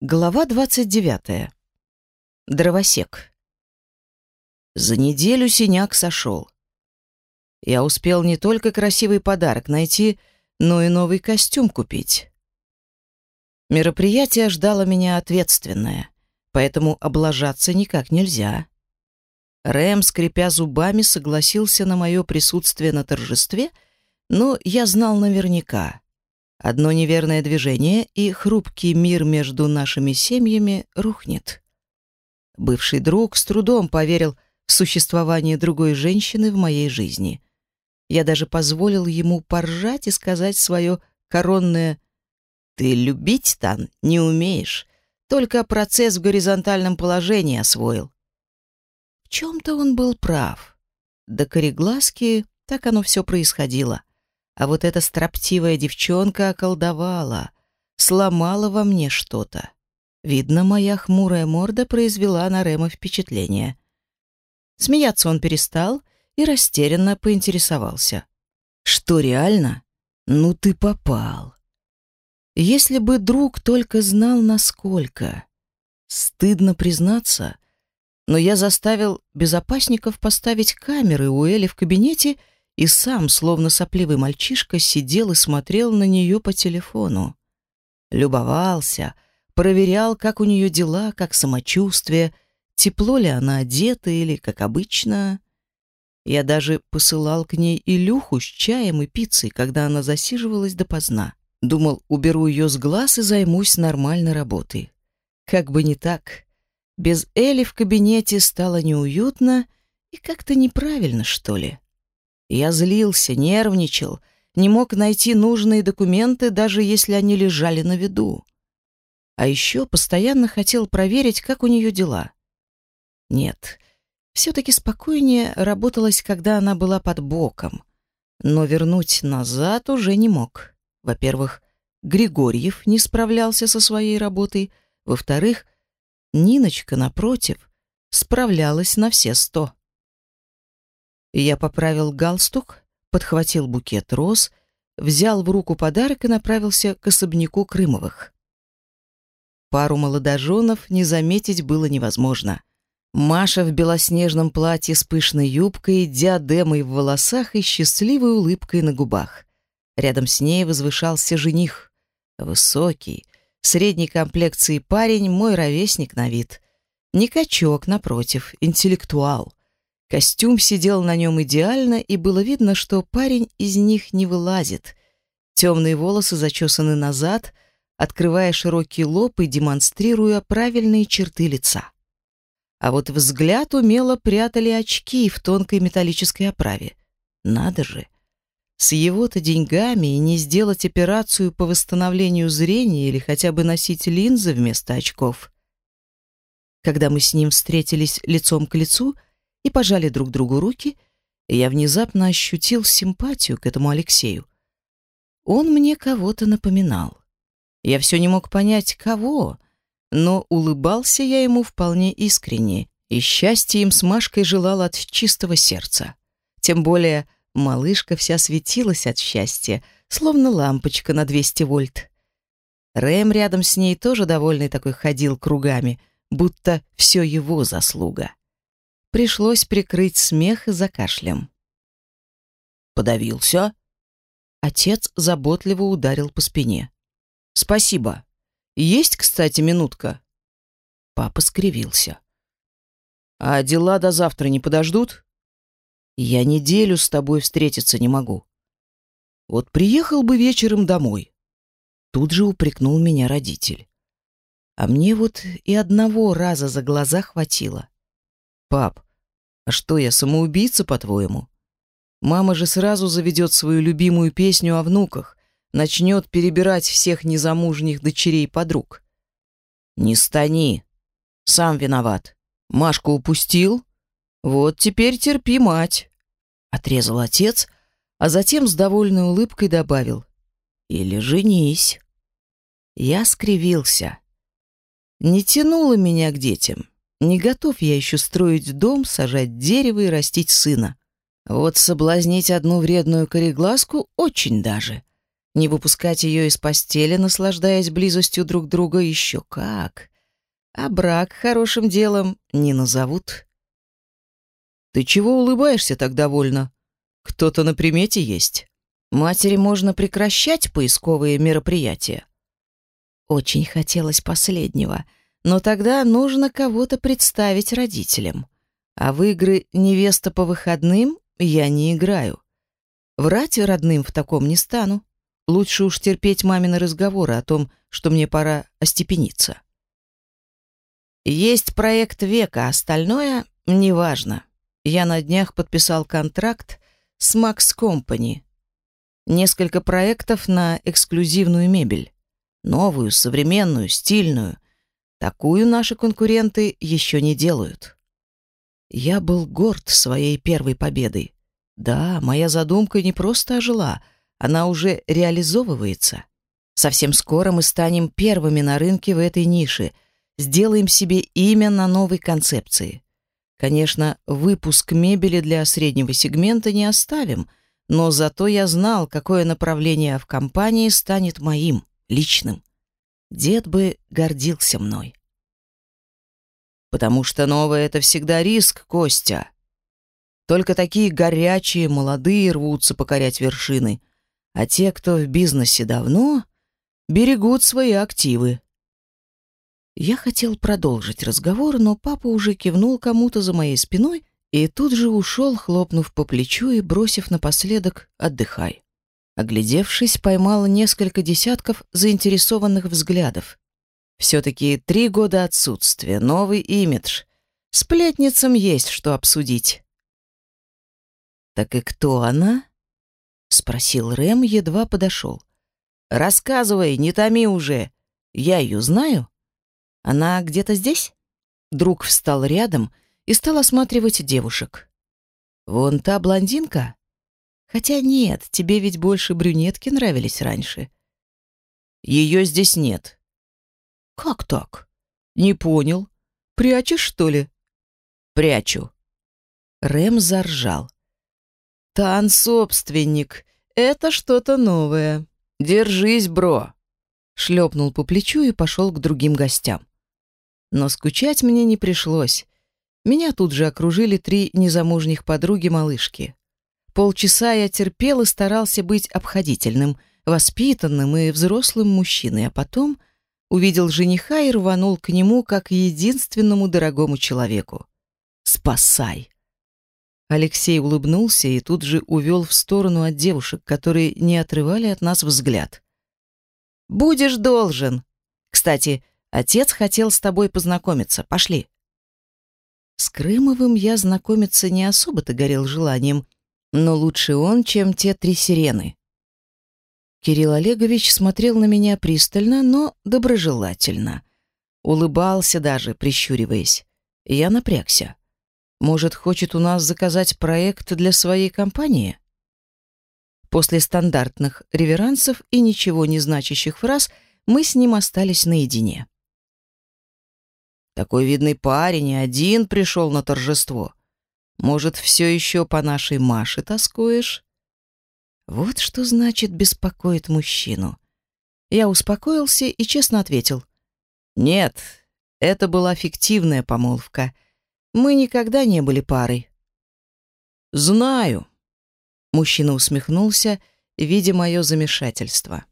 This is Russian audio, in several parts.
Глава 29. Дровосек. За неделю синяк сошел. Я успел не только красивый подарок найти, но и новый костюм купить. Мероприятие ждало меня ответственное, поэтому облажаться никак нельзя. Рэм, скрипя зубами, согласился на мое присутствие на торжестве, но я знал наверняка — Одно неверное движение, и хрупкий мир между нашими семьями рухнет. Бывший друг с трудом поверил в существование другой женщины в моей жизни. Я даже позволил ему поржать и сказать свое коронное «Ты любить, Тан, не умеешь, только процесс в горизонтальном положении освоил». В чем-то он был прав. До кореглазки так оно все происходило. А вот эта строптивая девчонка околдовала, сломала во мне что-то. Видно, моя хмурая морда произвела на Рема впечатление. Смеяться он перестал и растерянно поинтересовался. «Что, реально? Ну ты попал!» Если бы друг только знал, насколько. Стыдно признаться, но я заставил безопасников поставить камеры у Эли в кабинете и сам, словно сопливый мальчишка, сидел и смотрел на нее по телефону. Любовался, проверял, как у нее дела, как самочувствие, тепло ли она одета или, как обычно. Я даже посылал к ней Илюху с чаем и пиццей, когда она засиживалась допоздна. Думал, уберу ее с глаз и займусь нормальной работой. Как бы не так. Без Эли в кабинете стало неуютно и как-то неправильно, что ли. Я злился, нервничал, не мог найти нужные документы, даже если они лежали на виду. А еще постоянно хотел проверить, как у нее дела. Нет, все-таки спокойнее работалось, когда она была под боком. Но вернуть назад уже не мог. Во-первых, Григорьев не справлялся со своей работой. Во-вторых, Ниночка, напротив, справлялась на все сто. Я поправил галстук, подхватил букет роз, взял в руку подарок и направился к особняку Крымовых. Пару молодоженов не заметить было невозможно. Маша в белоснежном платье с пышной юбкой, диадемой в волосах и счастливой улыбкой на губах. Рядом с ней возвышался жених. Высокий, средней комплекции парень, мой ровесник на вид. Не качок, напротив, интеллектуал. Костюм сидел на нем идеально, и было видно, что парень из них не вылазит. Темные волосы зачесаны назад, открывая широкий лоб и демонстрируя правильные черты лица. А вот взгляд умело прятали очки в тонкой металлической оправе. Надо же! С его-то деньгами и не сделать операцию по восстановлению зрения или хотя бы носить линзы вместо очков. Когда мы с ним встретились лицом к лицу, и пожали друг другу руки, я внезапно ощутил симпатию к этому Алексею. Он мне кого-то напоминал. Я все не мог понять, кого, но улыбался я ему вполне искренне, и счастье им с Машкой желал от чистого сердца. Тем более малышка вся светилась от счастья, словно лампочка на 200 вольт. Рэм рядом с ней тоже довольный такой ходил кругами, будто все его заслуга. Пришлось прикрыть смех за кашлем. «Подавился?» Отец заботливо ударил по спине. «Спасибо. Есть, кстати, минутка?» Папа скривился. «А дела до завтра не подождут?» «Я неделю с тобой встретиться не могу. Вот приехал бы вечером домой». Тут же упрекнул меня родитель. А мне вот и одного раза за глаза хватило. «Пап, а что я, самоубийца, по-твоему? Мама же сразу заведет свою любимую песню о внуках, начнет перебирать всех незамужних дочерей подруг. Не стани. Сам виноват. Машку упустил? Вот теперь терпи, мать. Отрезал отец, а затем с довольной улыбкой добавил. Или женись. Я скривился. Не тянуло меня к детям. Не готов я еще строить дом, сажать дерево и растить сына. Вот соблазнить одну вредную кореглазку очень даже. Не выпускать ее из постели, наслаждаясь близостью друг друга, еще как. А брак хорошим делом не назовут. «Ты чего улыбаешься так довольно? Кто-то на примете есть?» Матери можно прекращать поисковые мероприятия. Очень хотелось последнего, но тогда нужно кого-то представить родителям. А в игры «Невеста по выходным» я не играю. Врать родным в таком не стану. Лучше уж терпеть мамины разговоры о том, что мне пора остепениться. Есть проект века, остальное неважно. Я на днях подписал контракт с Max Company. Несколько проектов на эксклюзивную мебель. Новую, современную, стильную. Такую наши конкуренты еще не делают. Я был горд своей первой победой. Да, моя задумка не просто ожила — она уже реализовывается. Совсем скоро мы станем первыми на рынке в этой нише, сделаем себе имя на новой концепции. Конечно, выпуск мебели для среднего сегмента не оставим, но зато я знал, какое направление в компании станет моим, личным. Дед бы гордился мной. Потому что новое — это всегда риск, Костя. Только такие горячие, молодые рвутся покорять вершины — а те, кто в бизнесе давно, берегут свои активы. Я хотел продолжить разговор, но папа уже кивнул кому-то за моей спиной и тут же ушел, хлопнув по плечу и бросив напоследок «отдыхай». Оглядевшись, поймал несколько десятков заинтересованных взглядов. Все-таки три года отсутствия, новый имидж. Сплетницам есть что обсудить. «Так и кто она?» — спросил Рэм, едва подошел. «Рассказывай, не томи уже. Я ее знаю. Она где-то здесь?» Друг встал рядом и стал осматривать девушек. «Вон та блондинка? Хотя нет, тебе ведь больше брюнетки нравились раньше». «Ее здесь нет». «Как так?» «Не понял. Прячешь, что ли?» «Прячу». Рэм заржал. Тан собственник. Это что-то новое. Держись, бро. Шлепнул по плечу и пошел к другим гостям. Но скучать мне не пришлось. Меня тут же окружили три незамужних подруги-малышки. Полчаса я терпел и старался быть обходительным, воспитанным и взрослым мужчиной, а потом увидел жениха и рванул к нему как единственному дорогому человеку. «Спасай!» Алексей улыбнулся и тут же увел в сторону от девушек, которые не отрывали от нас взгляд. «Будешь должен. Кстати, отец хотел с тобой познакомиться. Пошли». С Крымовым я знакомиться не особо-то горел желанием, но лучше он, чем те три сирены. Кирилл Олегович смотрел на меня пристально, но доброжелательно. Улыбался даже, прищуриваясь. Я напрягся. Может, хочет у нас заказать проект для своей компании? После стандартных реверансов и ничего не значащих фраз мы с ним остались наедине. Такой видный парень и один пришел на торжество. Может, все еще по нашей Маше тоскуешь? Вот что значит беспокоит мужчину. Я успокоился и честно ответил. Нет, это была фиктивная помолвка — мы никогда не были парой. Знаю. Мужчина усмехнулся, видя мое замешательство.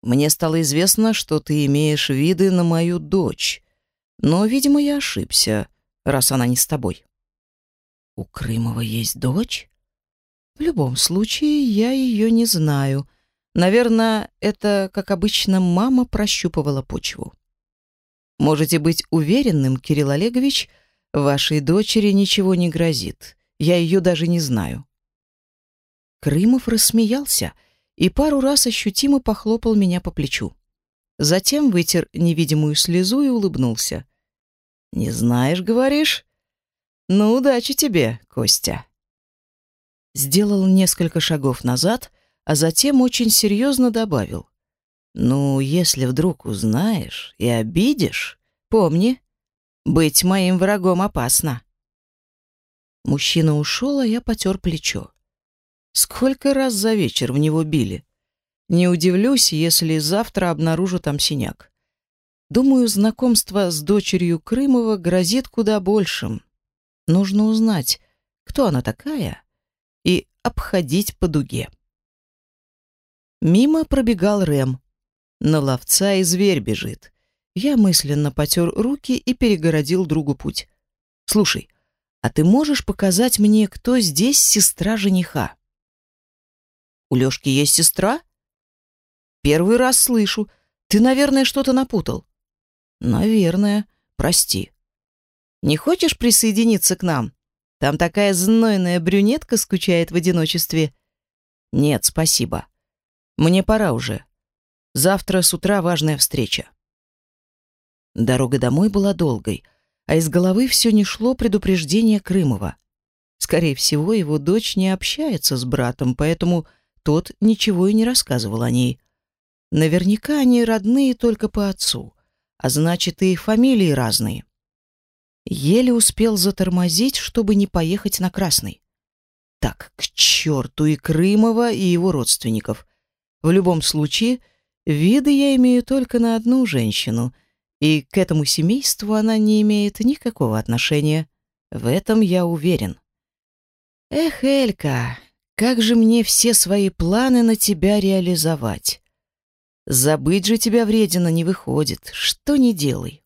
Мне стало известно, что ты имеешь виды на мою дочь, но, видимо, я ошибся, раз она не с тобой. У Крымова есть дочь? В любом случае, я ее не знаю. Наверное, это, как обычно, мама прощупывала почву. Можете быть уверенным, Кирилл Олегович, вашей дочери ничего не грозит. Я ее даже не знаю. Крымов рассмеялся и пару раз ощутимо похлопал меня по плечу. Затем вытер невидимую слезу и улыбнулся. «Не знаешь, говоришь? Ну, удачи тебе, Костя!» Сделал несколько шагов назад, а затем очень серьезно добавил. Ну, если вдруг узнаешь и обидишь, помни, быть моим врагом опасно. Мужчина ушел, а я потер плечо. Сколько раз за вечер в него били? Не удивлюсь, если завтра обнаружу там синяк. Думаю, знакомство с дочерью Крымова грозит куда большим. Нужно узнать, кто она такая, и обходить по дуге. Мимо пробегал Рэм. На ловца и зверь бежит. Я мысленно потер руки и перегородил другу путь. «Слушай, а ты можешь показать мне, кто здесь сестра жениха?» «У Лёшки есть сестра?» «Первый раз слышу. Ты, наверное, что-то напутал». «Наверное. Прости». «Не хочешь присоединиться к нам? Там такая знойная брюнетка скучает в одиночестве». «Нет, спасибо. Мне пора уже. Завтра с утра важная встреча». Дорога домой была долгой, а из головы все не шло предупреждение Крымова. Скорее всего, его дочь не общается с братом, поэтому тот ничего и не рассказывал о ней. Наверняка они родные только по отцу, а значит, и фамилии разные. Еле успел затормозить, чтобы не поехать на Красный. Так, к черту и Крымова, и его родственников. В любом случае, виды я имею только на одну женщину, и к этому семейству она не имеет никакого отношения. В этом я уверен. Эх, Элька, как же мне все свои планы на тебя реализовать? Забыть же тебя вредина не выходит, что не делай.